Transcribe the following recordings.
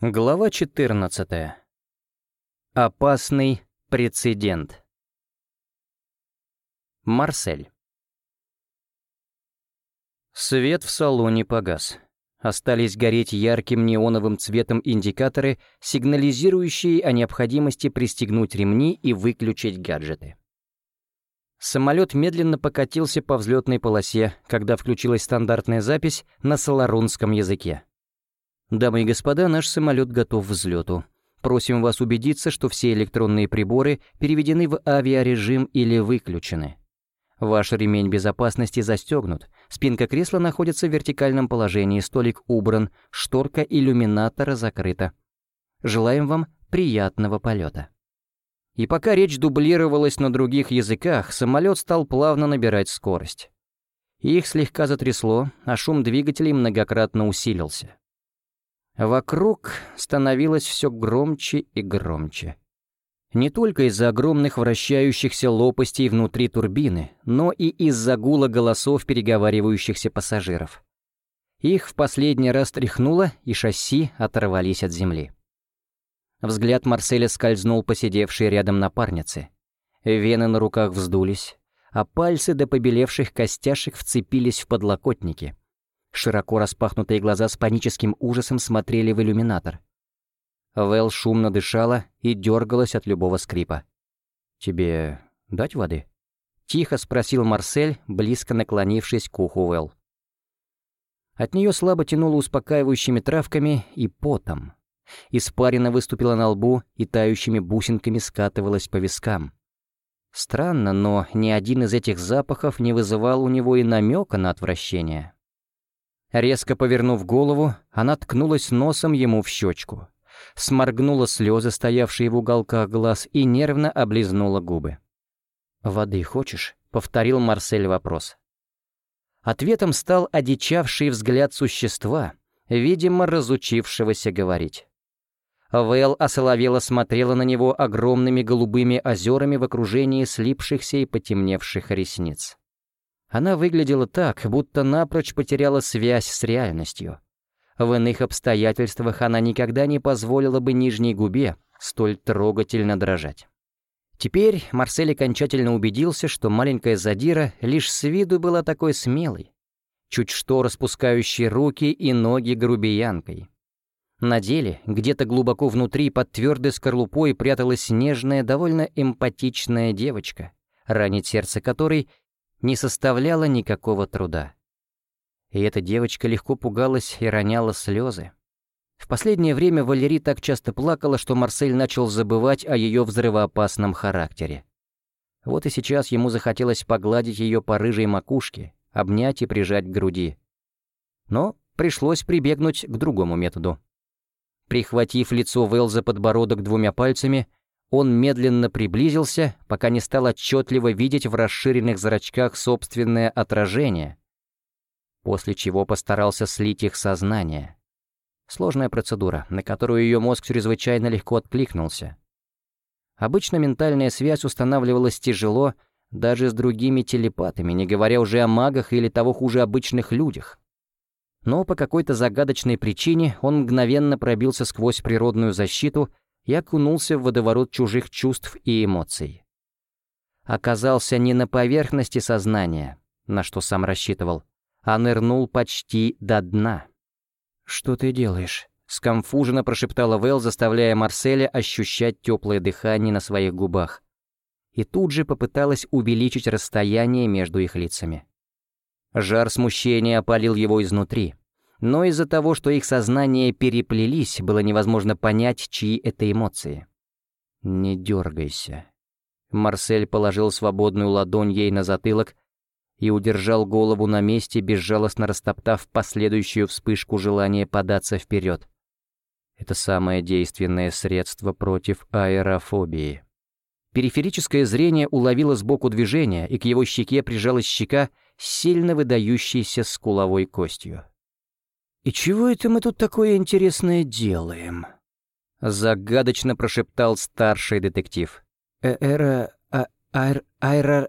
Глава 14. Опасный прецедент. Марсель. Свет в салоне погас. Остались гореть ярким неоновым цветом индикаторы, сигнализирующие о необходимости пристегнуть ремни и выключить гаджеты. Самолет медленно покатился по взлетной полосе, когда включилась стандартная запись на саларунском языке. «Дамы и господа, наш самолет готов к взлету. Просим вас убедиться, что все электронные приборы переведены в авиарежим или выключены. Ваш ремень безопасности застегнут, спинка кресла находится в вертикальном положении, столик убран, шторка иллюминатора закрыта. Желаем вам приятного полета». И пока речь дублировалась на других языках, самолет стал плавно набирать скорость. Их слегка затрясло, а шум двигателей многократно усилился. Вокруг становилось все громче и громче. Не только из-за огромных вращающихся лопастей внутри турбины, но и из-за гула голосов переговаривающихся пассажиров. Их в последний раз тряхнуло, и шасси оторвались от земли. Взгляд Марселя скользнул по сидевшей рядом напарнице. Вены на руках вздулись, а пальцы до побелевших костяшек вцепились в подлокотники. Широко распахнутые глаза с паническим ужасом смотрели в иллюминатор. Вэл шумно дышала и дергалась от любого скрипа. «Тебе дать воды?» — тихо спросил Марсель, близко наклонившись к уху Вэл. От нее слабо тянуло успокаивающими травками и потом. Испарина выступила на лбу и тающими бусинками скатывалась по вискам. Странно, но ни один из этих запахов не вызывал у него и намека на отвращение. Резко повернув голову, она ткнулась носом ему в щечку, сморгнула слезы, стоявшие в уголках глаз, и нервно облизнула губы. «Воды хочешь?» — повторил Марсель вопрос. Ответом стал одичавший взгляд существа, видимо, разучившегося говорить. Вэл осоловело смотрела на него огромными голубыми озерами в окружении слипшихся и потемневших ресниц. Она выглядела так, будто напрочь потеряла связь с реальностью. В иных обстоятельствах она никогда не позволила бы нижней губе столь трогательно дрожать. Теперь Марсель окончательно убедился, что маленькая задира лишь с виду была такой смелой, чуть что распускающей руки и ноги грубиянкой. На деле, где-то глубоко внутри, под твердой скорлупой, пряталась нежная, довольно эмпатичная девочка, ранить сердце которой не составляло никакого труда. И эта девочка легко пугалась и роняла слезы. В последнее время Валерий так часто плакала, что Марсель начал забывать о ее взрывоопасном характере. Вот и сейчас ему захотелось погладить ее по рыжей макушке, обнять и прижать к груди. Но пришлось прибегнуть к другому методу. Прихватив лицо Вэл за подбородок двумя пальцами, он медленно приблизился, пока не стал отчетливо видеть в расширенных зрачках собственное отражение, после чего постарался слить их сознание. Сложная процедура, на которую ее мозг чрезвычайно легко откликнулся. Обычно ментальная связь устанавливалась тяжело даже с другими телепатами, не говоря уже о магах или того хуже обычных людях. Но по какой-то загадочной причине он мгновенно пробился сквозь природную защиту и окунулся в водоворот чужих чувств и эмоций. Оказался не на поверхности сознания, на что сам рассчитывал, а нырнул почти до дна. «Что ты делаешь?» — скомфуженно прошептала Вэл, заставляя Марселя ощущать теплое дыхание на своих губах. И тут же попыталась увеличить расстояние между их лицами. Жар смущения опалил его изнутри, но из-за того, что их сознания переплелись, было невозможно понять, чьи это эмоции. «Не дергайся». Марсель положил свободную ладонь ей на затылок и удержал голову на месте, безжалостно растоптав последующую вспышку желания податься вперед. Это самое действенное средство против аэрофобии. Периферическое зрение уловило сбоку движения, и к его щеке прижалась щека сильно выдающейся скуловой костью. «И чего это мы тут такое интересное делаем?» Загадочно прошептал старший детектив. «Э «Эра... Айр... Айра...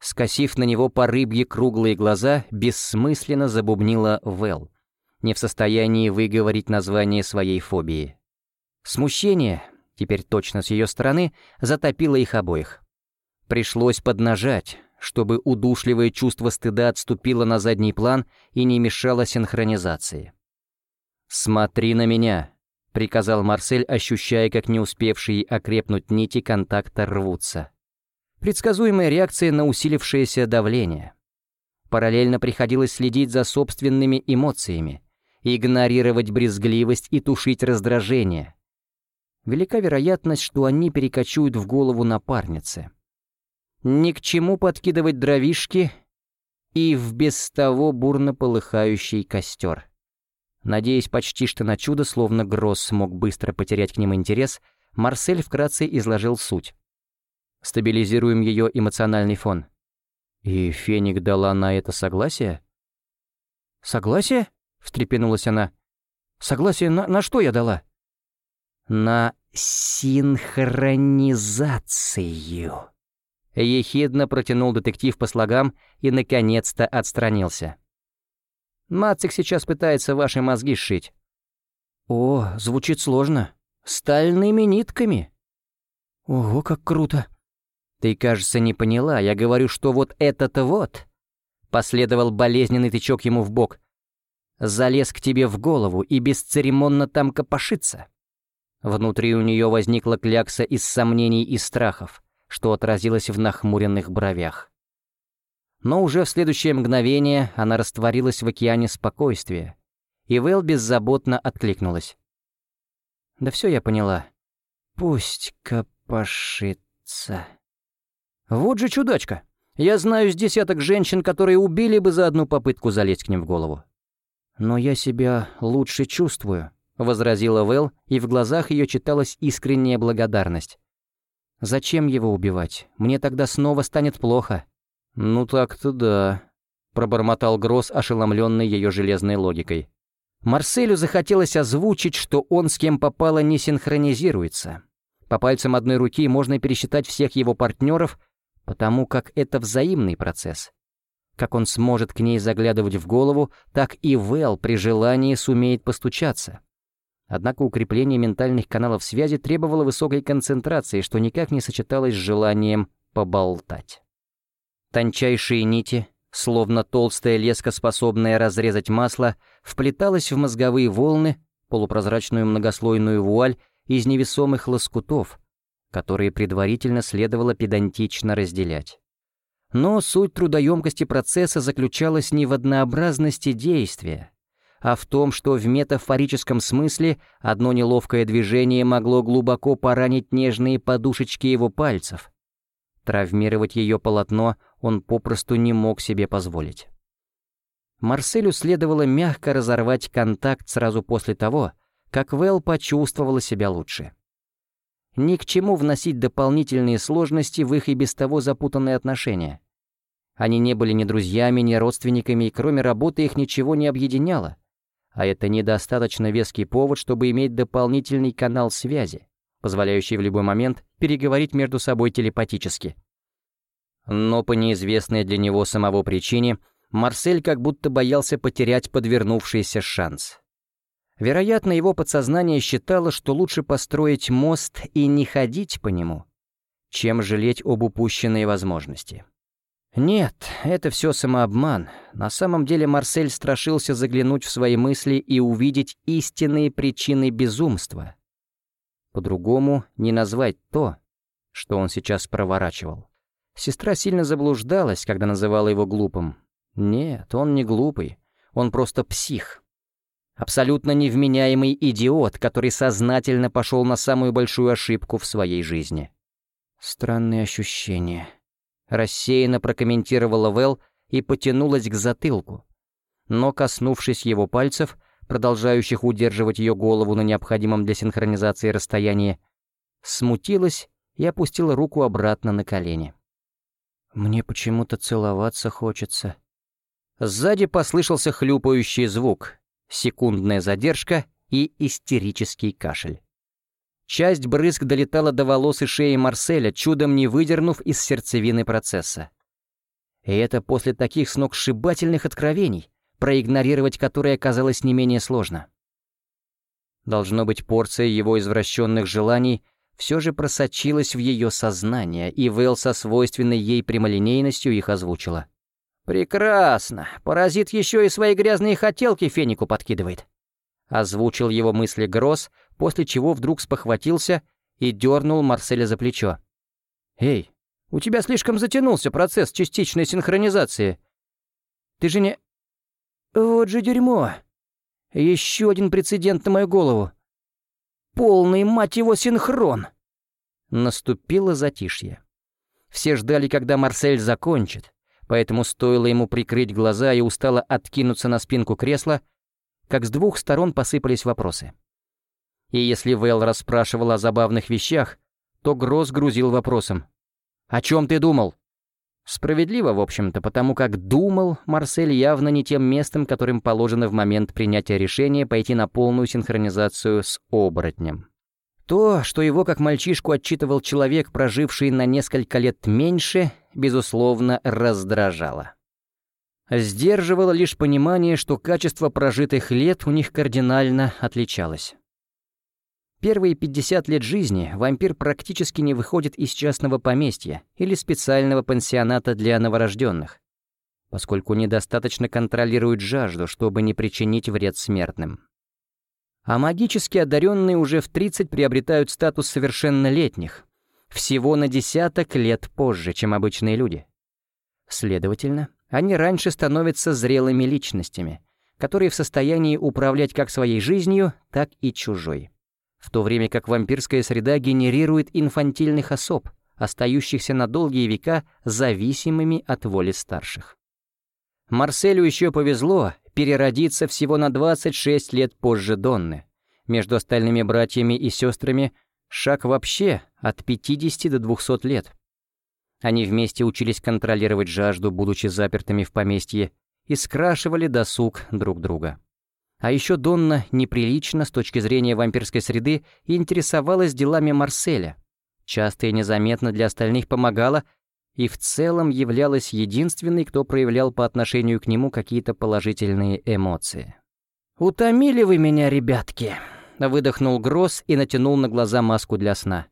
Скосив на него по рыбье круглые глаза, бессмысленно забубнила Вэл. не в состоянии выговорить название своей фобии. Смущение, теперь точно с ее стороны, затопило их обоих. Пришлось поднажать, чтобы удушливое чувство стыда отступило на задний план и не мешало синхронизации. «Смотри на меня», — приказал Марсель, ощущая, как не успевшие окрепнуть нити контакта рвутся. Предсказуемая реакция на усилившееся давление. Параллельно приходилось следить за собственными эмоциями, игнорировать брезгливость и тушить раздражение. Велика вероятность, что они перекочуют в голову напарницы. Ни к чему подкидывать дровишки и в без того бурно полыхающий костер. Надеясь почти что на чудо, словно Гросс смог быстро потерять к ним интерес, Марсель вкратце изложил суть. Стабилизируем ее эмоциональный фон. И Феник дала на это согласие? «Согласие?» — встрепенулась она. «Согласие на, на что я дала?» «На синхронизацию». Ехидно протянул детектив по слогам и, наконец-то, отстранился. Мацик сейчас пытается ваши мозги сшить». «О, звучит сложно. Стальными нитками». «Ого, как круто!» «Ты, кажется, не поняла. Я говорю, что вот этот вот...» Последовал болезненный тычок ему в бок. «Залез к тебе в голову и бесцеремонно там копошится». Внутри у нее возникла клякса из сомнений и страхов, что отразилось в нахмуренных бровях но уже в следующее мгновение она растворилась в океане спокойствия, и Вэл беззаботно откликнулась. «Да все я поняла. Пусть копошится». «Вот же чудачка! Я знаю с десяток женщин, которые убили бы за одну попытку залезть к ним в голову». «Но я себя лучше чувствую», — возразила Вэл, и в глазах ее читалась искренняя благодарность. «Зачем его убивать? Мне тогда снова станет плохо». «Ну так-то да», — пробормотал Гросс, ошеломленный ее железной логикой. Марселю захотелось озвучить, что он с кем попало не синхронизируется. По пальцам одной руки можно пересчитать всех его партнеров, потому как это взаимный процесс. Как он сможет к ней заглядывать в голову, так и Вэл при желании сумеет постучаться. Однако укрепление ментальных каналов связи требовало высокой концентрации, что никак не сочеталось с желанием поболтать. Тончайшие нити, словно толстая леска, способная разрезать масло, вплеталась в мозговые волны, полупрозрачную многослойную вуаль из невесомых лоскутов, которые предварительно следовало педантично разделять. Но суть трудоемкости процесса заключалась не в однообразности действия, а в том, что в метафорическом смысле одно неловкое движение могло глубоко поранить нежные подушечки его пальцев. Травмировать ее полотно он попросту не мог себе позволить. Марселю следовало мягко разорвать контакт сразу после того, как Вэл почувствовала себя лучше. Ни к чему вносить дополнительные сложности в их и без того запутанные отношения. Они не были ни друзьями, ни родственниками, и кроме работы их ничего не объединяло. А это недостаточно веский повод, чтобы иметь дополнительный канал связи, позволяющий в любой момент переговорить между собой телепатически. Но по неизвестной для него самого причине Марсель как будто боялся потерять подвернувшийся шанс. Вероятно, его подсознание считало, что лучше построить мост и не ходить по нему, чем жалеть об упущенной возможности. Нет, это все самообман. На самом деле Марсель страшился заглянуть в свои мысли и увидеть истинные причины безумства. По-другому не назвать то, что он сейчас проворачивал. Сестра сильно заблуждалась, когда называла его глупым. Нет, он не глупый, он просто псих. Абсолютно невменяемый идиот, который сознательно пошел на самую большую ошибку в своей жизни. Странные ощущения. Рассеянно прокомментировала Вэл и потянулась к затылку. Но, коснувшись его пальцев, продолжающих удерживать ее голову на необходимом для синхронизации расстоянии, смутилась и опустила руку обратно на колени. Мне почему-то целоваться хочется. Сзади послышался хлюпающий звук, секундная задержка и истерический кашель. Часть брызг долетала до волос и шеи Марселя, чудом не выдернув из сердцевины процесса. И это после таких сногсшибательных откровений, проигнорировать которые оказалось не менее сложно. Должно быть, порция его извращенных желаний все же просочилась в ее сознание, и Вэл со свойственной ей прямолинейностью их озвучила. «Прекрасно! Паразит еще и свои грязные хотелки фенику подкидывает!» Озвучил его мысли Гросс, после чего вдруг спохватился и дернул Марселя за плечо. «Эй, у тебя слишком затянулся процесс частичной синхронизации. Ты же не...» «Вот же дерьмо! Еще один прецедент на мою голову. Полный, мать его, синхрон!» Наступило затишье. Все ждали, когда Марсель закончит, поэтому стоило ему прикрыть глаза и устало откинуться на спинку кресла, как с двух сторон посыпались вопросы. И если Вэл расспрашивал о забавных вещах, то Гросс грузил вопросом. «О чем ты думал?» Справедливо, в общем-то, потому как думал Марсель явно не тем местом, которым положено в момент принятия решения пойти на полную синхронизацию с оборотнем. То, что его как мальчишку отчитывал человек, проживший на несколько лет меньше, безусловно, раздражало. Сдерживало лишь понимание, что качество прожитых лет у них кардинально отличалось. Первые 50 лет жизни вампир практически не выходит из частного поместья или специального пансионата для новорожденных, поскольку недостаточно контролирует жажду, чтобы не причинить вред смертным. А магически одаренные уже в 30 приобретают статус совершеннолетних, всего на десяток лет позже, чем обычные люди. Следовательно, они раньше становятся зрелыми личностями, которые в состоянии управлять как своей жизнью, так и чужой в то время как вампирская среда генерирует инфантильных особ, остающихся на долгие века зависимыми от воли старших. Марселю еще повезло переродиться всего на 26 лет позже Донны. Между остальными братьями и сестрами шаг вообще от 50 до 200 лет. Они вместе учились контролировать жажду, будучи запертыми в поместье, и скрашивали досуг друг друга. А еще Донна неприлично с точки зрения вампирской среды интересовалась делами Марселя. Часто и незаметно для остальных помогала и в целом являлась единственной, кто проявлял по отношению к нему какие-то положительные эмоции. «Утомили вы меня, ребятки!» — выдохнул Гросс и натянул на глаза маску для сна.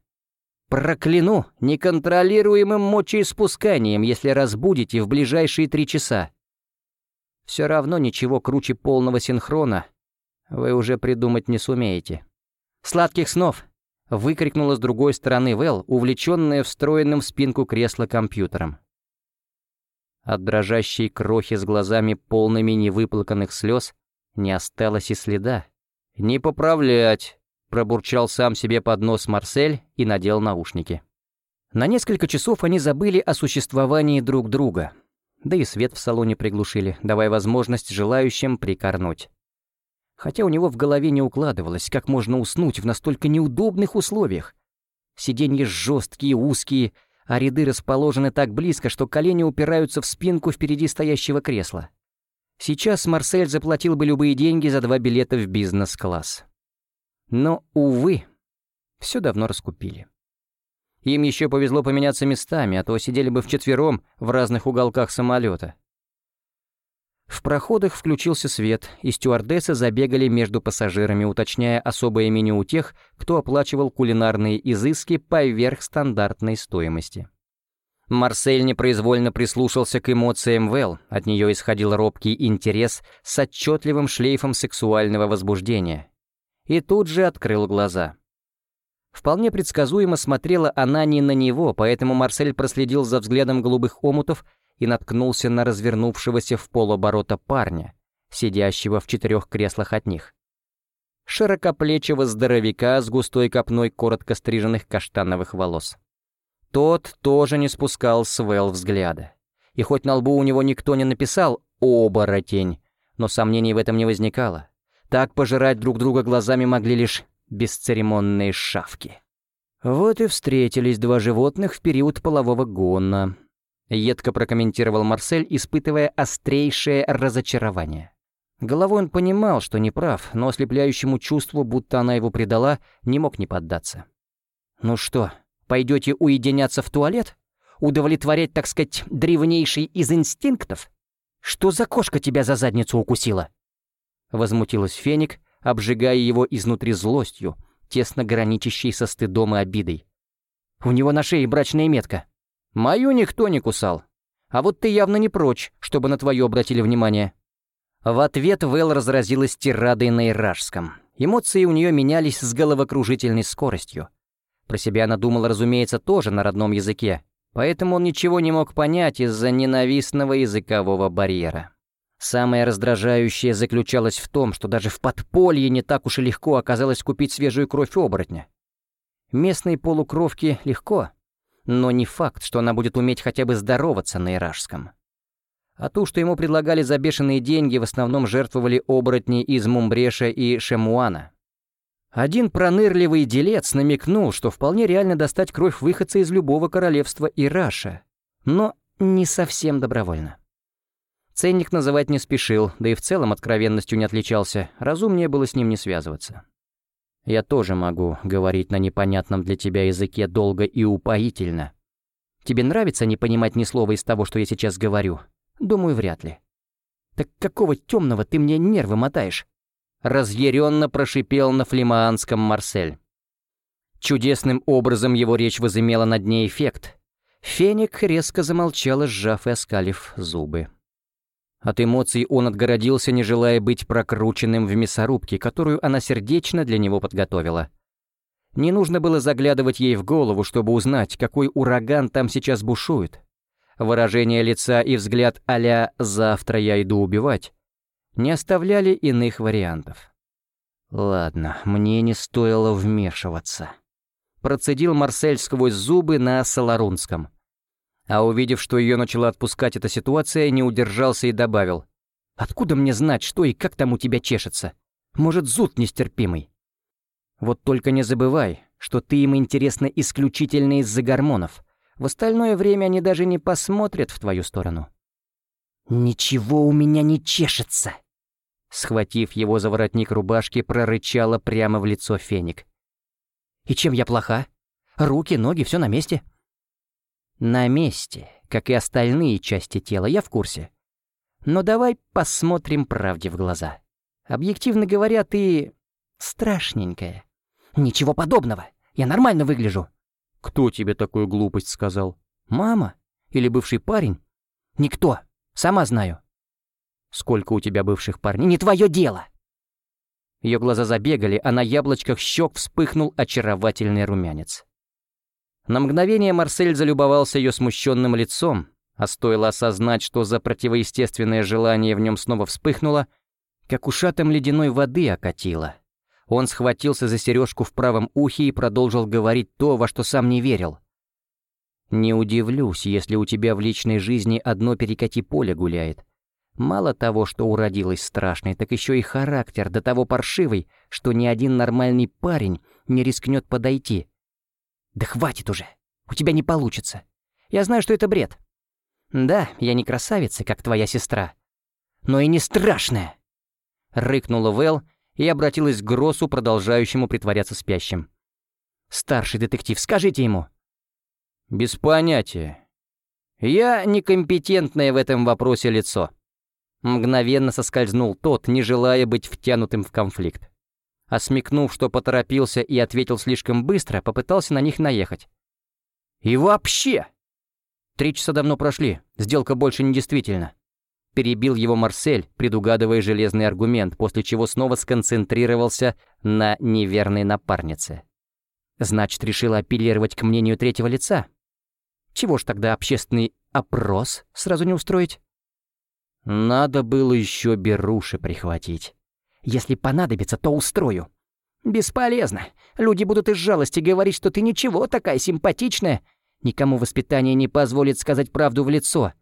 «Прокляну неконтролируемым мочеиспусканием, если разбудите в ближайшие три часа. Все равно ничего круче полного синхрона вы уже придумать не сумеете. «Сладких снов!» — выкрикнула с другой стороны Вэл, увлеченная встроенным в спинку кресла компьютером. От дрожащей крохи с глазами полными невыплаканных слез не осталось и следа. «Не поправлять!» — пробурчал сам себе под нос Марсель и надел наушники. На несколько часов они забыли о существовании друг друга — да и свет в салоне приглушили, давая возможность желающим прикорнуть. Хотя у него в голове не укладывалось, как можно уснуть в настолько неудобных условиях. Сиденья жесткие, узкие, а ряды расположены так близко, что колени упираются в спинку впереди стоящего кресла. Сейчас Марсель заплатил бы любые деньги за два билета в бизнес-класс. Но, увы, все давно раскупили. Им еще повезло поменяться местами, а то сидели бы вчетвером в разных уголках самолета. В проходах включился свет, и стюардессы забегали между пассажирами, уточняя особое меню у тех, кто оплачивал кулинарные изыски поверх стандартной стоимости. Марсель непроизвольно прислушался к эмоциям Вэл, от нее исходил робкий интерес с отчетливым шлейфом сексуального возбуждения. И тут же открыл глаза. Вполне предсказуемо смотрела она не на него, поэтому Марсель проследил за взглядом голубых омутов и наткнулся на развернувшегося в полоборота парня, сидящего в четырех креслах от них. Широкоплечего здоровяка с густой копной коротко стриженных каштановых волос. Тот тоже не спускал с Вэл взгляда. И хоть на лбу у него никто не написал «оборотень», но сомнений в этом не возникало. Так пожирать друг друга глазами могли лишь бесцеремонные шавки. Вот и встретились два животных в период полового гона. Едко прокомментировал Марсель, испытывая острейшее разочарование. Головой он понимал, что не прав, но ослепляющему чувству, будто она его предала, не мог не поддаться. «Ну что, пойдете уединяться в туалет? Удовлетворять, так сказать, древнейший из инстинктов?» Что за кошка тебя за задницу укусила?» Возмутилась Феник, обжигая его изнутри злостью, тесно граничащей со стыдом и обидой. «У него на шее брачная метка. Мою никто не кусал. А вот ты явно не прочь, чтобы на твою обратили внимание». В ответ Вэл разразилась тирадой на иражском. Эмоции у нее менялись с головокружительной скоростью. Про себя она думала, разумеется, тоже на родном языке, поэтому он ничего не мог понять из-за ненавистного языкового барьера. Самое раздражающее заключалось в том, что даже в подполье не так уж и легко оказалось купить свежую кровь оборотня. Местные полукровки легко, но не факт, что она будет уметь хотя бы здороваться на иражском. А ту, что ему предлагали за бешеные деньги, в основном жертвовали оборотни из Мумбреша и Шемуана. Один пронырливый делец намекнул, что вполне реально достать кровь выходца из любого королевства Ираша, но не совсем добровольно. Ценник называть не спешил, да и в целом откровенностью не отличался, разумнее было с ним не связываться. Я тоже могу говорить на непонятном для тебя языке долго и упоительно. Тебе нравится не понимать ни слова из того, что я сейчас говорю? Думаю, вряд ли. Так какого темного ты мне нервы мотаешь? Разъяренно прошипел на флемаанском Марсель. Чудесным образом его речь возымела над ней эффект. Феник резко замолчала, сжав и оскалив зубы. От эмоций он отгородился, не желая быть прокрученным в мясорубке, которую она сердечно для него подготовила. Не нужно было заглядывать ей в голову, чтобы узнать, какой ураган там сейчас бушует. Выражение лица и взгляд а «завтра я иду убивать» не оставляли иных вариантов. «Ладно, мне не стоило вмешиваться», — процедил Марсель сквозь зубы на Соларунском. А увидев, что ее начала отпускать эта ситуация, не удержался и добавил. «Откуда мне знать, что и как там у тебя чешется? Может, зуд нестерпимый? Вот только не забывай, что ты им интересна исключительно из-за гормонов. В остальное время они даже не посмотрят в твою сторону». «Ничего у меня не чешется!» Схватив его за воротник рубашки, прорычала прямо в лицо Феник. «И чем я плоха? Руки, ноги, все на месте?» «На месте, как и остальные части тела, я в курсе. Но давай посмотрим правде в глаза. Объективно говоря, ты... страшненькая». «Ничего подобного! Я нормально выгляжу!» «Кто тебе такую глупость сказал? Мама? Или бывший парень?» «Никто. Сама знаю». «Сколько у тебя бывших парней? Не твое дело!» Ее глаза забегали, а на яблочках щек вспыхнул очаровательный румянец. На мгновение Марсель залюбовался ее смущенным лицом, а стоило осознать, что за противоестественное желание в нем снова вспыхнуло, как ушатом ледяной воды окатило. Он схватился за сережку в правом ухе и продолжил говорить то, во что сам не верил. «Не удивлюсь, если у тебя в личной жизни одно перекати поле гуляет. Мало того, что уродилась страшной, так еще и характер до того паршивый, что ни один нормальный парень не рискнет подойти. Да хватит уже, у тебя не получится. Я знаю, что это бред. Да, я не красавица, как твоя сестра, но и не страшная!» Рыкнула Вэл, и обратилась к Гроссу, продолжающему притворяться спящим. «Старший детектив, скажите ему». «Без понятия. Я некомпетентное в этом вопросе лицо». Мгновенно соскользнул тот, не желая быть втянутым в конфликт. Осмекнув, что поторопился и ответил слишком быстро, попытался на них наехать. «И вообще!» Три часа давно прошли, сделка больше не действительна. Перебил его Марсель, предугадывая железный аргумент, после чего снова сконцентрировался на неверной напарнице. Значит, решила апеллировать к мнению третьего лица? Чего ж тогда общественный опрос сразу не устроить? Надо было еще беруши прихватить. Если понадобится, то устрою. Бесполезно. Люди будут из жалости говорить, что ты ничего такая симпатичная. Никому воспитание не позволит сказать правду в лицо.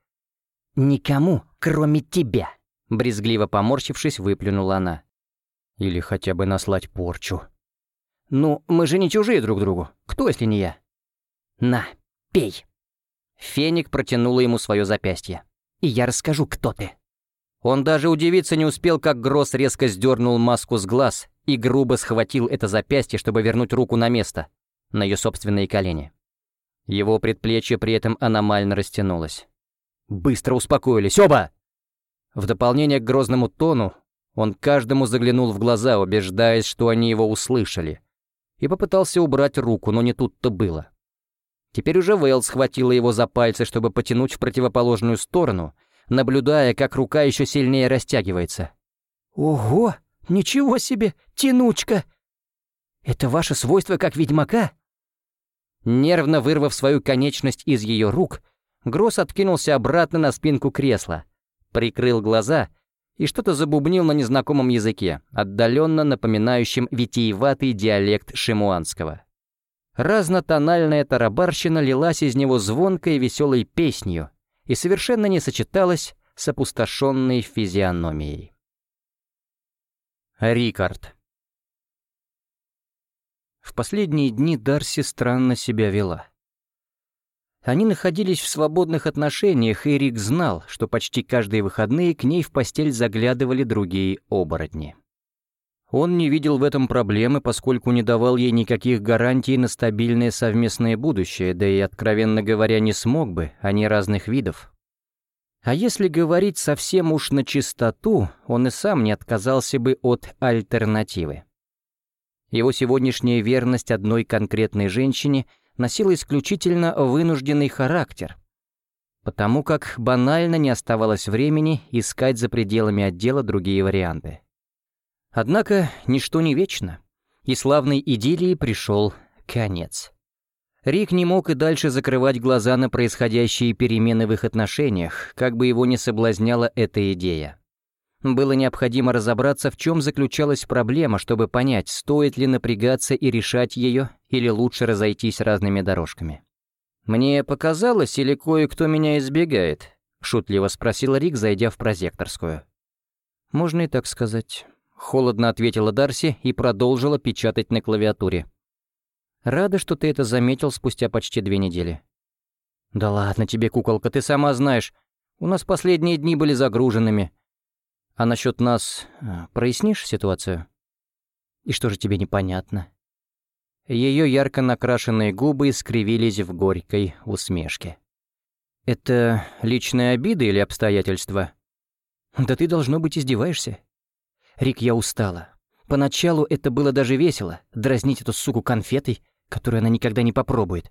Никому, кроме тебя!» Брезгливо поморщившись, выплюнула она. «Или хотя бы наслать порчу». «Ну, мы же не чужие друг другу. Кто, если не я?» «На, пей». Феник протянула ему свое запястье. «И я расскажу, кто ты». Он даже удивиться не успел, как Гросс резко сдернул маску с глаз и грубо схватил это запястье, чтобы вернуть руку на место, на ее собственные колени. Его предплечье при этом аномально растянулось. «Быстро успокоились, оба!» В дополнение к грозному тону, он каждому заглянул в глаза, убеждаясь, что они его услышали, и попытался убрать руку, но не тут-то было. Теперь уже Вейл схватила его за пальцы, чтобы потянуть в противоположную сторону, наблюдая, как рука еще сильнее растягивается. «Ого! Ничего себе! Тянучка! Это ваше свойство как ведьмака?» Нервно вырвав свою конечность из ее рук, Гросс откинулся обратно на спинку кресла, прикрыл глаза и что-то забубнил на незнакомом языке, отдаленно напоминающем витиеватый диалект шимуанского. Разнотональная тарабарщина лилась из него звонкой веселой песнью и совершенно не сочеталась с опустошенной физиономией. Рикард В последние дни Дарси странно себя вела. Они находились в свободных отношениях, и Рик знал, что почти каждые выходные к ней в постель заглядывали другие оборотни. Он не видел в этом проблемы, поскольку не давал ей никаких гарантий на стабильное совместное будущее, да и, откровенно говоря, не смог бы, они разных видов. А если говорить совсем уж на чистоту, он и сам не отказался бы от альтернативы. Его сегодняшняя верность одной конкретной женщине — носила исключительно вынужденный характер, потому как банально не оставалось времени искать за пределами отдела другие варианты. Однако ничто не вечно, и славной идиллии пришел конец. Рик не мог и дальше закрывать глаза на происходящие перемены в их отношениях, как бы его ни соблазняла эта идея. Было необходимо разобраться, в чем заключалась проблема, чтобы понять, стоит ли напрягаться и решать ее, или лучше разойтись разными дорожками. «Мне показалось, или кое-кто меня избегает?» — шутливо спросил Рик, зайдя в прозекторскую. «Можно и так сказать», — холодно ответила Дарси и продолжила печатать на клавиатуре. «Рада, что ты это заметил спустя почти две недели». «Да ладно тебе, куколка, ты сама знаешь. У нас последние дни были загруженными. А насчет нас э, прояснишь ситуацию? И что же тебе непонятно? Ее ярко накрашенные губы искривились в горькой усмешке. Это личная обида или обстоятельства? Да ты, должно быть, издеваешься. Рик, я устала. Поначалу это было даже весело, дразнить эту суку конфетой, которую она никогда не попробует.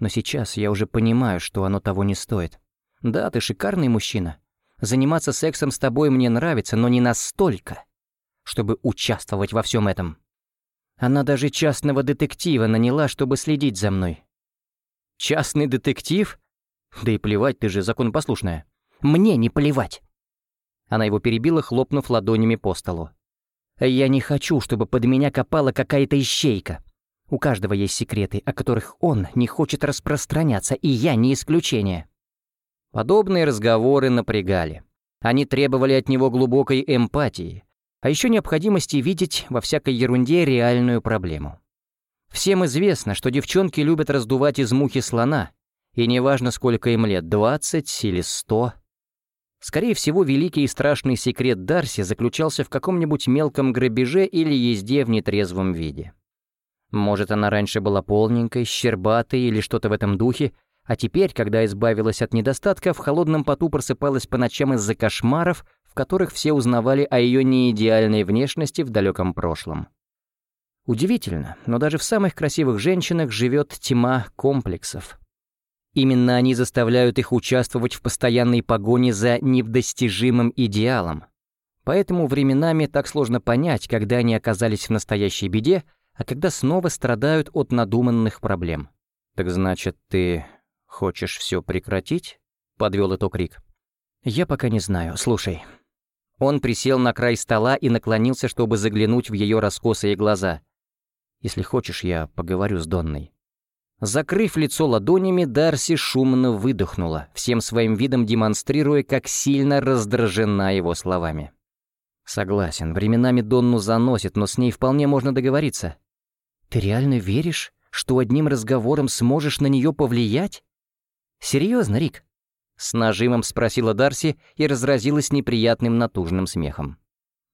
Но сейчас я уже понимаю, что оно того не стоит. Да, ты шикарный мужчина, Заниматься сексом с тобой мне нравится, но не настолько, чтобы участвовать во всем этом. Она даже частного детектива наняла, чтобы следить за мной. Частный детектив? Да и плевать, ты же законопослушная. Мне не плевать. Она его перебила, хлопнув ладонями по столу. Я не хочу, чтобы под меня копала какая-то ищейка. У каждого есть секреты, о которых он не хочет распространяться, и я не исключение. Подобные разговоры напрягали. Они требовали от него глубокой эмпатии, а еще необходимости видеть во всякой ерунде реальную проблему. Всем известно, что девчонки любят раздувать из мухи слона, и неважно, сколько им лет, 20 или 100. Скорее всего, великий и страшный секрет Дарси заключался в каком-нибудь мелком грабеже или езде в нетрезвом виде. Может, она раньше была полненькой, щербатой или что-то в этом духе, а теперь, когда избавилась от недостатка, в холодном поту просыпалась по ночам из-за кошмаров, в которых все узнавали о ее неидеальной внешности в далеком прошлом. Удивительно, но даже в самых красивых женщинах живет тьма комплексов. Именно они заставляют их участвовать в постоянной погоне за недостижимым идеалом. Поэтому временами так сложно понять, когда они оказались в настоящей беде, а когда снова страдают от надуманных проблем. «Так значит, ты «Хочешь все прекратить?» — подвел итог Рик. «Я пока не знаю. Слушай». Он присел на край стола и наклонился, чтобы заглянуть в ее раскосые глаза. «Если хочешь, я поговорю с Донной». Закрыв лицо ладонями, Дарси шумно выдохнула, всем своим видом демонстрируя, как сильно раздражена его словами. «Согласен, временами Донну заносит, но с ней вполне можно договориться. Ты реально веришь, что одним разговором сможешь на нее повлиять?» «Серьезно, Рик?» — с нажимом спросила Дарси и разразилась неприятным натужным смехом.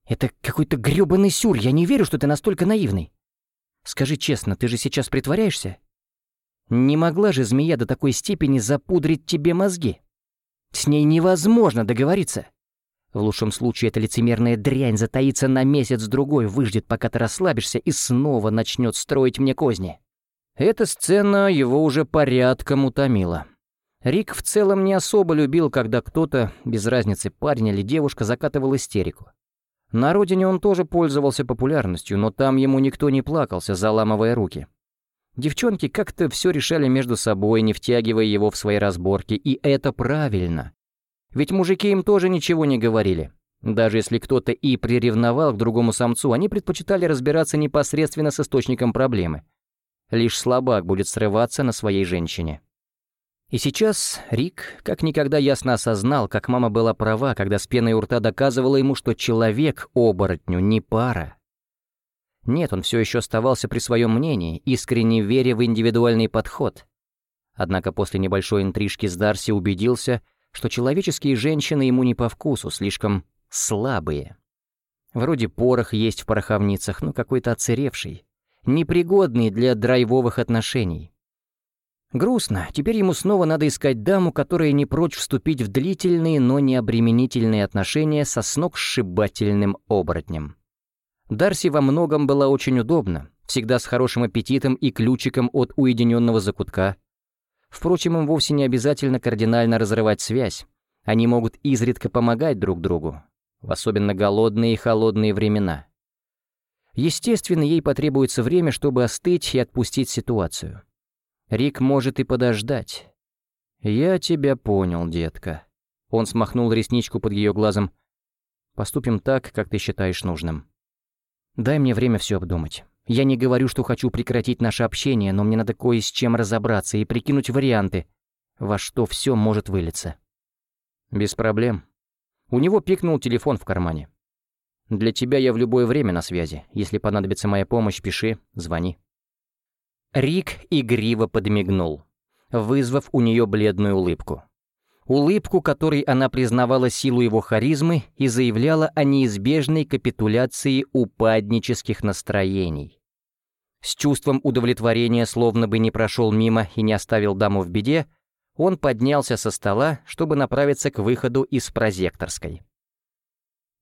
«Это какой-то грёбаный сюр, я не верю, что ты настолько наивный. Скажи честно, ты же сейчас притворяешься? Не могла же змея до такой степени запудрить тебе мозги? С ней невозможно договориться. В лучшем случае эта лицемерная дрянь затаится на месяц-другой, выждет, пока ты расслабишься, и снова начнет строить мне козни. Эта сцена его уже порядком утомила. Рик в целом не особо любил, когда кто-то, без разницы парень или девушка, закатывал истерику. На родине он тоже пользовался популярностью, но там ему никто не плакался, заламывая руки. Девчонки как-то все решали между собой, не втягивая его в свои разборки, и это правильно. Ведь мужики им тоже ничего не говорили. Даже если кто-то и приревновал к другому самцу, они предпочитали разбираться непосредственно с источником проблемы. Лишь слабак будет срываться на своей женщине. И сейчас Рик как никогда ясно осознал, как мама была права, когда с пеной у рта доказывала ему, что человек оборотню не пара. Нет, он все еще оставался при своем мнении, искренне веря в индивидуальный подход. Однако после небольшой интрижки с Дарси убедился, что человеческие женщины ему не по вкусу, слишком слабые. Вроде порох есть в пороховницах, но какой-то отсыревший, непригодный для драйвовых отношений. Грустно, теперь ему снова надо искать даму, которая не прочь вступить в длительные, но не обременительные отношения со сногсшибательным оборотнем. Дарси во многом была очень удобна, всегда с хорошим аппетитом и ключиком от уединенного закутка. Впрочем, им вовсе не обязательно кардинально разрывать связь. Они могут изредка помогать друг другу, в особенно голодные и холодные времена. Естественно, ей потребуется время, чтобы остыть и отпустить ситуацию. Рик может и подождать. «Я тебя понял, детка». Он смахнул ресничку под ее глазом. «Поступим так, как ты считаешь нужным. Дай мне время все обдумать. Я не говорю, что хочу прекратить наше общение, но мне надо кое с чем разобраться и прикинуть варианты, во что все может вылиться». «Без проблем». У него пикнул телефон в кармане. «Для тебя я в любое время на связи. Если понадобится моя помощь, пиши, звони». Рик игриво подмигнул, вызвав у нее бледную улыбку. Улыбку, которой она признавала силу его харизмы и заявляла о неизбежной капитуляции упаднических настроений. С чувством удовлетворения, словно бы не прошел мимо и не оставил даму в беде, он поднялся со стола, чтобы направиться к выходу из прозекторской.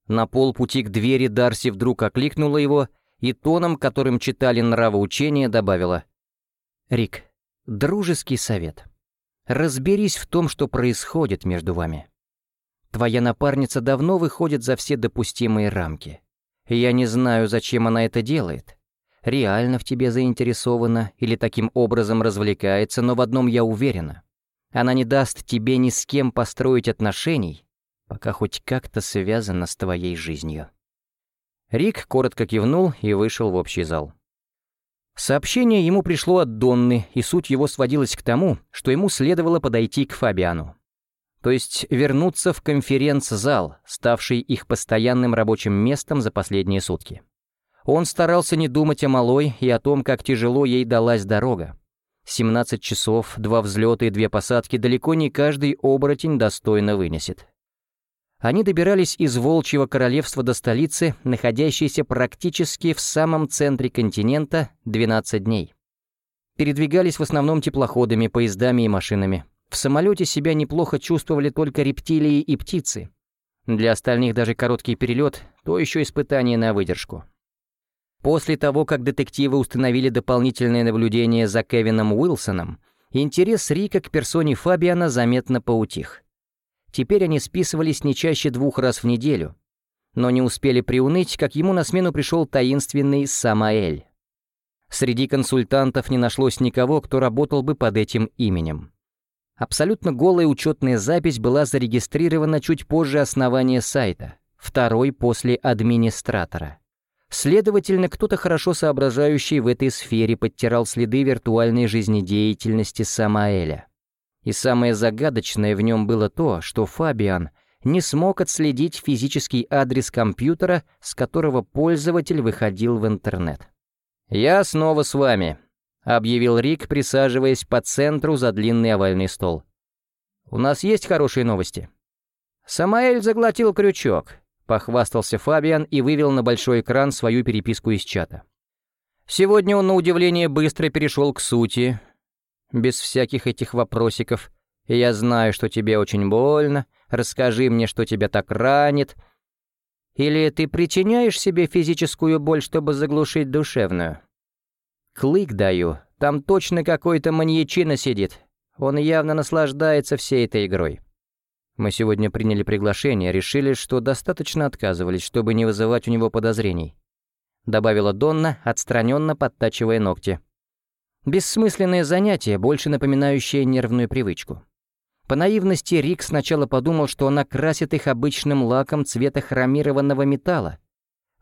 На полпути к двери Дарси вдруг окликнула его и тоном, которым читали нравоучения, добавила — Рик, дружеский совет. Разберись в том, что происходит между вами. Твоя напарница давно выходит за все допустимые рамки. Я не знаю, зачем она это делает. Реально в тебе заинтересована или таким образом развлекается, но в одном я уверена. Она не даст тебе ни с кем построить отношений, пока хоть как-то связана с твоей жизнью. Рик коротко кивнул и вышел в общий зал. Сообщение ему пришло от Донны, и суть его сводилась к тому, что ему следовало подойти к Фабиану. То есть вернуться в конференц-зал, ставший их постоянным рабочим местом за последние сутки. Он старался не думать о малой и о том, как тяжело ей далась дорога. 17 часов, два взлета и две посадки далеко не каждый оборотень достойно вынесет. Они добирались из Волчьего королевства до столицы, находящейся практически в самом центре континента, 12 дней. Передвигались в основном теплоходами, поездами и машинами. В самолете себя неплохо чувствовали только рептилии и птицы. Для остальных даже короткий перелет — то еще испытание на выдержку. После того, как детективы установили дополнительное наблюдение за Кевином Уилсоном, интерес Рика к персоне Фабиана заметно поутих. Теперь они списывались не чаще двух раз в неделю. Но не успели приуныть, как ему на смену пришел таинственный Самаэль. Среди консультантов не нашлось никого, кто работал бы под этим именем. Абсолютно голая учетная запись была зарегистрирована чуть позже основания сайта, второй после администратора. Следовательно, кто-то хорошо соображающий в этой сфере подтирал следы виртуальной жизнедеятельности Самаэля. И самое загадочное в нем было то, что Фабиан не смог отследить физический адрес компьютера, с которого пользователь выходил в интернет. «Я снова с вами», — объявил Рик, присаживаясь по центру за длинный овальный стол. «У нас есть хорошие новости?» «Самаэль заглотил крючок», — похвастался Фабиан и вывел на большой экран свою переписку из чата. Сегодня он, на удивление, быстро перешел к сути, без всяких этих вопросиков, Я знаю, что тебе очень больно. Расскажи мне, что тебя так ранит. Или ты причиняешь себе физическую боль, чтобы заглушить душевную? Клык даю. Там точно какой-то маньячина сидит. Он явно наслаждается всей этой игрой. Мы сегодня приняли приглашение, решили, что достаточно отказывались, чтобы не вызывать у него подозрений. Добавила Донна, отстраненно подтачивая ногти. Бессмысленное занятие, больше напоминающее нервную привычку. По наивности Рик сначала подумал, что она красит их обычным лаком цвета хромированного металла,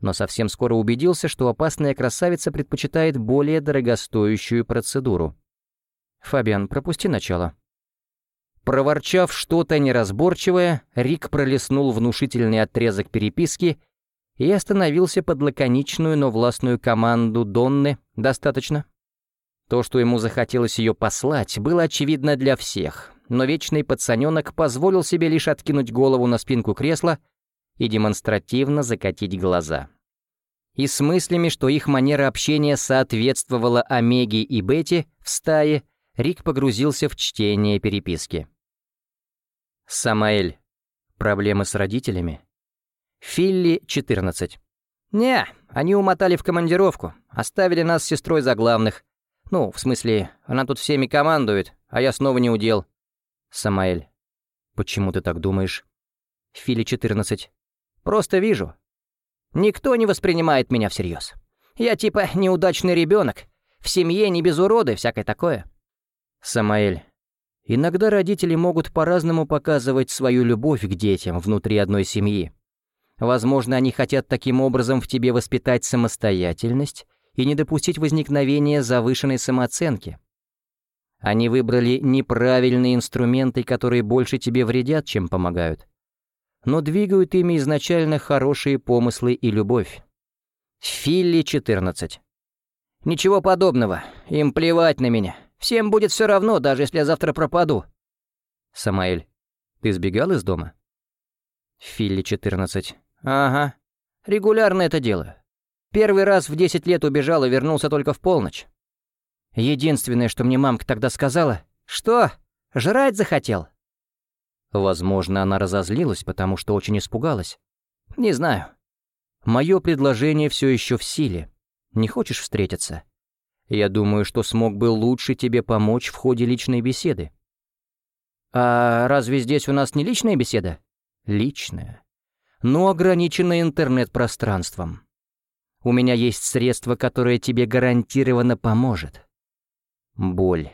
но совсем скоро убедился, что опасная красавица предпочитает более дорогостоящую процедуру. «Фабиан, пропусти начало». Проворчав что-то неразборчивое, Рик пролистнул внушительный отрезок переписки и остановился под лаконичную, но властную команду Донны «Достаточно». То, что ему захотелось ее послать, было очевидно для всех, но вечный пацаненок позволил себе лишь откинуть голову на спинку кресла и демонстративно закатить глаза. И с мыслями, что их манера общения соответствовала Омеге и Бете в стае, Рик погрузился в чтение переписки. Самаэль. Проблемы с родителями. Филли, 14. «Не, они умотали в командировку, оставили нас с сестрой за главных. Ну, в смысле, она тут всеми командует, а я снова не удел. Самаэль. Почему ты так думаешь? Фили 14. Просто вижу. Никто не воспринимает меня всерьез. Я типа неудачный ребенок. В семье не без уроды, всякое такое. Самаэль. Иногда родители могут по-разному показывать свою любовь к детям внутри одной семьи. Возможно, они хотят таким образом в тебе воспитать самостоятельность и не допустить возникновения завышенной самооценки. Они выбрали неправильные инструменты, которые больше тебе вредят, чем помогают. Но двигают ими изначально хорошие помыслы и любовь. Филли 14. Ничего подобного. Им плевать на меня. Всем будет все равно, даже если я завтра пропаду. Самаэль, ты сбегал из дома? Филли 14. Ага. Регулярно это делаю. Первый раз в 10 лет убежал и вернулся только в полночь. Единственное, что мне мамка тогда сказала, «Что, жрать захотел?» Возможно, она разозлилась, потому что очень испугалась. Не знаю. Мое предложение все еще в силе. Не хочешь встретиться? Я думаю, что смог бы лучше тебе помочь в ходе личной беседы. А разве здесь у нас не личная беседа? Личная. Но ограниченная интернет-пространством. У меня есть средство, которое тебе гарантированно поможет. Боль,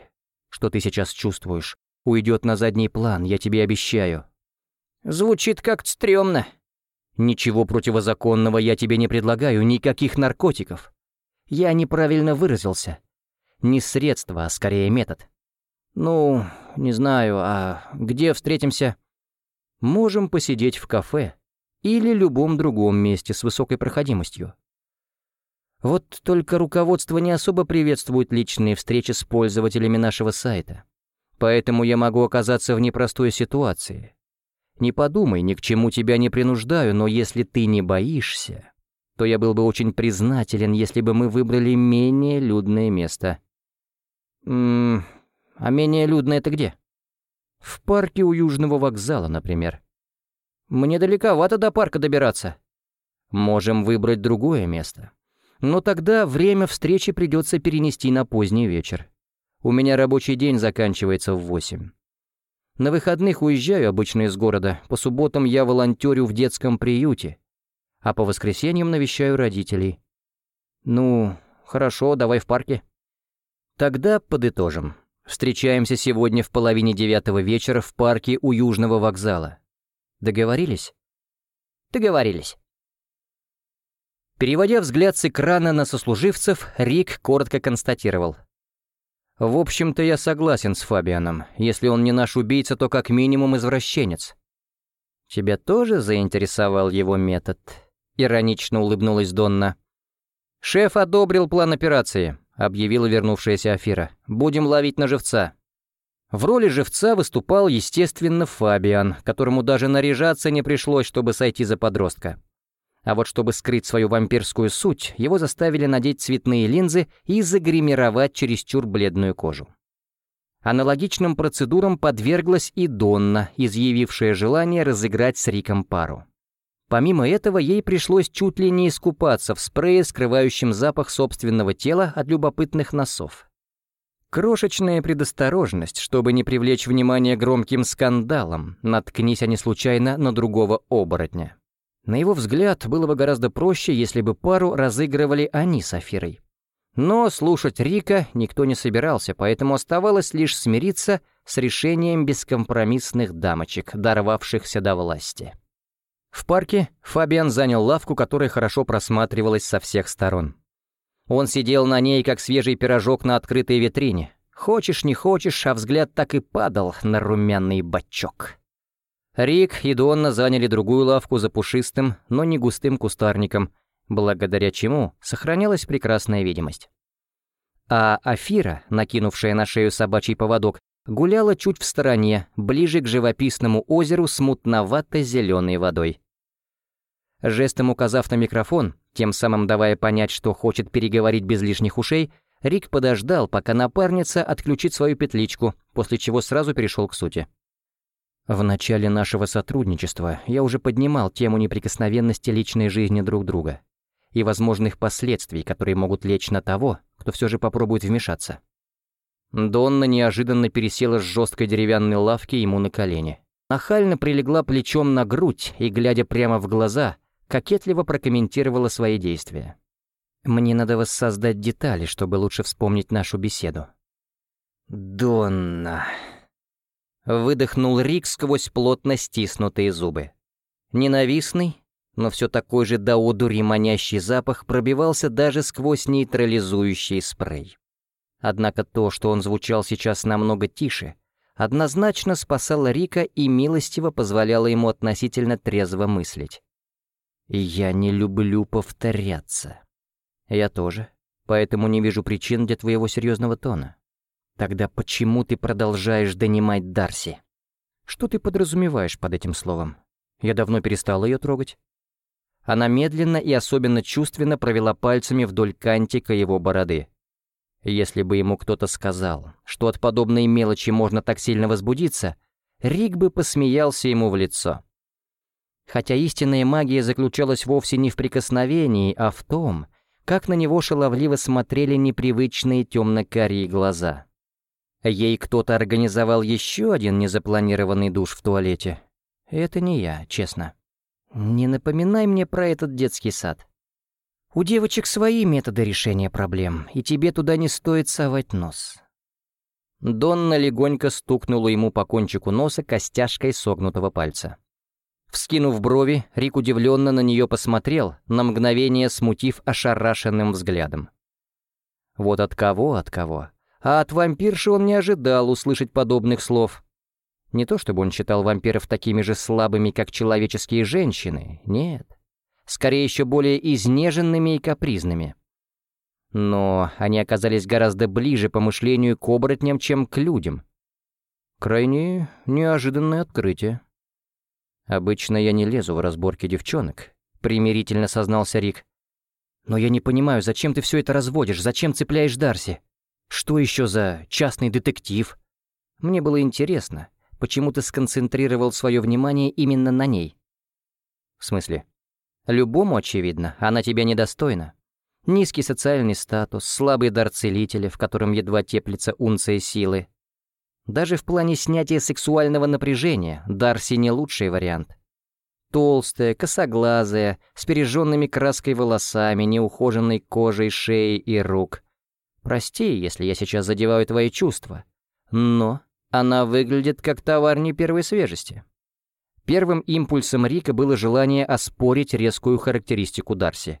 что ты сейчас чувствуешь, уйдет на задний план, я тебе обещаю. Звучит как-то стрёмно. Ничего противозаконного я тебе не предлагаю, никаких наркотиков. Я неправильно выразился. Не средство, а скорее метод. Ну, не знаю, а где встретимся? Можем посидеть в кафе или любом другом месте с высокой проходимостью. Вот только руководство не особо приветствует личные встречи с пользователями нашего сайта. Поэтому я могу оказаться в непростой ситуации. Не подумай, ни к чему тебя не принуждаю, но если ты не боишься, то я был бы очень признателен, если бы мы выбрали менее людное место. Ммм, а менее людное это где? В парке у Южного вокзала, например. Мне далековато до парка добираться. Можем выбрать другое место. Но тогда время встречи придется перенести на поздний вечер. У меня рабочий день заканчивается в восемь. На выходных уезжаю обычно из города, по субботам я волонтерю в детском приюте, а по воскресеньям навещаю родителей. Ну, хорошо, давай в парке. Тогда подытожим. Встречаемся сегодня в половине девятого вечера в парке у Южного вокзала. Договорились? Договорились. Переводя взгляд с экрана на сослуживцев, Рик коротко констатировал. «В общем-то, я согласен с Фабианом. Если он не наш убийца, то как минимум извращенец». «Тебя тоже заинтересовал его метод?» — иронично улыбнулась Донна. «Шеф одобрил план операции», — объявила вернувшаяся Афира. «Будем ловить на живца». В роли живца выступал, естественно, Фабиан, которому даже наряжаться не пришлось, чтобы сойти за подростка. А вот чтобы скрыть свою вампирскую суть, его заставили надеть цветные линзы и загримировать чересчур бледную кожу. Аналогичным процедурам подверглась и Донна, изъявившая желание разыграть с Риком пару. Помимо этого, ей пришлось чуть ли не искупаться в спрее, скрывающем запах собственного тела от любопытных носов. Крошечная предосторожность, чтобы не привлечь внимание громким скандалом, наткнись они случайно на другого оборотня. На его взгляд, было бы гораздо проще, если бы пару разыгрывали они с Афирой. Но слушать Рика никто не собирался, поэтому оставалось лишь смириться с решением бескомпромиссных дамочек, дорвавшихся до власти. В парке Фабиан занял лавку, которая хорошо просматривалась со всех сторон. Он сидел на ней, как свежий пирожок на открытой витрине. Хочешь, не хочешь, а взгляд так и падал на румяный бачок. Рик и Донна заняли другую лавку за пушистым, но не густым кустарником, благодаря чему сохранялась прекрасная видимость. А Афира, накинувшая на шею собачий поводок, гуляла чуть в стороне, ближе к живописному озеру с мутновато-зеленой водой. Жестом указав на микрофон, тем самым давая понять, что хочет переговорить без лишних ушей, Рик подождал, пока напарница отключит свою петличку, после чего сразу перешел к сути. В начале нашего сотрудничества я уже поднимал тему неприкосновенности личной жизни друг друга и возможных последствий, которые могут лечь на того, кто все же попробует вмешаться. Донна неожиданно пересела с жесткой деревянной лавки ему на колени. Нахально прилегла плечом на грудь и, глядя прямо в глаза, кокетливо прокомментировала свои действия. «Мне надо воссоздать детали, чтобы лучше вспомнить нашу беседу». «Донна...» Выдохнул Рик сквозь плотно стиснутые зубы. Ненавистный, но все такой же до одури манящий запах пробивался даже сквозь нейтрализующий спрей. Однако то, что он звучал сейчас намного тише, однозначно спасало Рика и милостиво позволяло ему относительно трезво мыслить. «Я не люблю повторяться». «Я тоже, поэтому не вижу причин для твоего серьезного тона». «Тогда почему ты продолжаешь донимать Дарси?» «Что ты подразумеваешь под этим словом? Я давно перестал ее трогать». Она медленно и особенно чувственно провела пальцами вдоль кантика его бороды. Если бы ему кто-то сказал, что от подобной мелочи можно так сильно возбудиться, Рик бы посмеялся ему в лицо. Хотя истинная магия заключалась вовсе не в прикосновении, а в том, как на него шаловливо смотрели непривычные темно-карие глаза. Ей кто-то организовал еще один незапланированный душ в туалете. Это не я, честно. Не напоминай мне про этот детский сад. У девочек свои методы решения проблем, и тебе туда не стоит совать нос. Донна легонько стукнула ему по кончику носа костяшкой согнутого пальца. Вскинув брови, Рик удивленно на нее посмотрел, на мгновение смутив ошарашенным взглядом. Вот от кого, от кого. А от вампирши он не ожидал услышать подобных слов. Не то чтобы он считал вампиров такими же слабыми, как человеческие женщины, нет. Скорее еще более изнеженными и капризными. Но они оказались гораздо ближе по мышлению к оборотням, чем к людям. Крайне неожиданное открытие. Обычно я не лезу в разборки девчонок, примирительно сознался Рик. Но я не понимаю, зачем ты все это разводишь, зачем цепляешь Дарси? Что еще за частный детектив? Мне было интересно, почему ты сконцентрировал свое внимание именно на ней. В смысле? Любому очевидно, она тебя недостойна. Низкий социальный статус, слабый дар целителя, в котором едва теплится унция силы. Даже в плане снятия сексуального напряжения Дарси не лучший вариант. Толстая, косоглазая, с пережженными краской волосами, неухоженной кожей шеи и рук. Прости, если я сейчас задеваю твои чувства. Но она выглядит как товар не первой свежести. Первым импульсом Рика было желание оспорить резкую характеристику Дарси.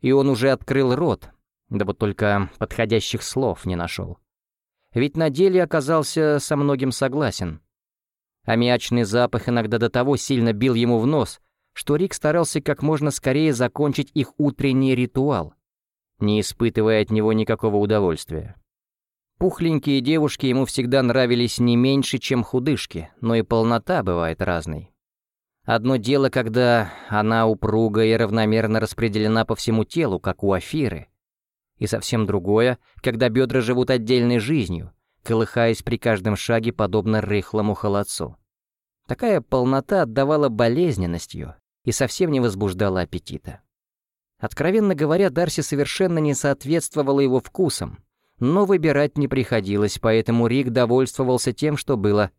И он уже открыл рот, да вот только подходящих слов не нашел. Ведь на деле оказался со многим согласен. Аммиачный запах иногда до того сильно бил ему в нос, что Рик старался как можно скорее закончить их утренний ритуал, не испытывая от него никакого удовольствия. Пухленькие девушки ему всегда нравились не меньше, чем худышки, но и полнота бывает разной. Одно дело, когда она упруга и равномерно распределена по всему телу, как у Афиры. И совсем другое, когда бедра живут отдельной жизнью, колыхаясь при каждом шаге подобно рыхлому холодцу. Такая полнота отдавала болезненностью и совсем не возбуждала аппетита. Откровенно говоря, Дарси совершенно не соответствовала его вкусам, но выбирать не приходилось, поэтому Рик довольствовался тем, что было.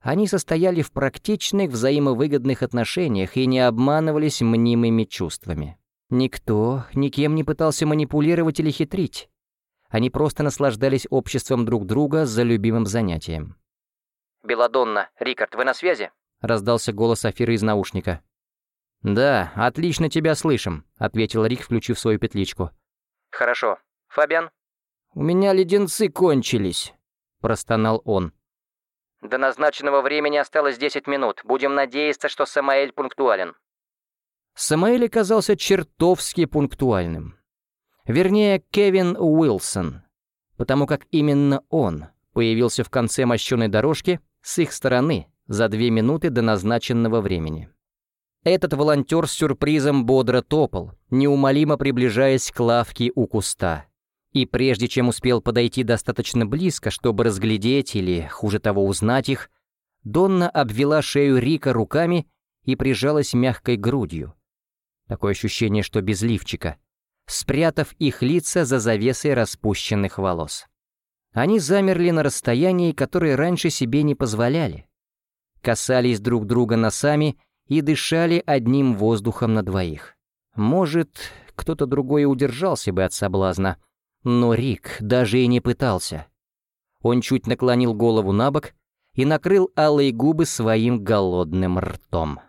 Они состояли в практичных взаимовыгодных отношениях и не обманывались мнимыми чувствами. Никто никем не пытался манипулировать или хитрить. Они просто наслаждались обществом друг друга за любимым занятием. «Беладонна, Рикард, вы на связи?» — раздался голос Афиры из наушника. «Да, отлично тебя слышим», — ответил Рик, включив свою петличку. «Хорошо. Фабиан?» «У меня леденцы кончились», — простонал он. «До назначенного времени осталось 10 минут. Будем надеяться, что Самаэль пунктуален». Самаэль оказался чертовски пунктуальным. Вернее, Кевин Уилсон, потому как именно он появился в конце мощеной дорожки с их стороны за две минуты до назначенного времени. Этот волонтер с сюрпризом бодро топал, неумолимо приближаясь к лавке у куста. И прежде чем успел подойти достаточно близко, чтобы разглядеть или, хуже того, узнать их, Донна обвела шею Рика руками и прижалась мягкой грудью. Такое ощущение, что без лифчика, спрятав их лица за завесой распущенных волос. Они замерли на расстоянии, которое раньше себе не позволяли. Касались друг друга носами и дышали одним воздухом на двоих. Может, кто-то другой удержался бы от соблазна, но Рик даже и не пытался. Он чуть наклонил голову на бок и накрыл алые губы своим голодным ртом.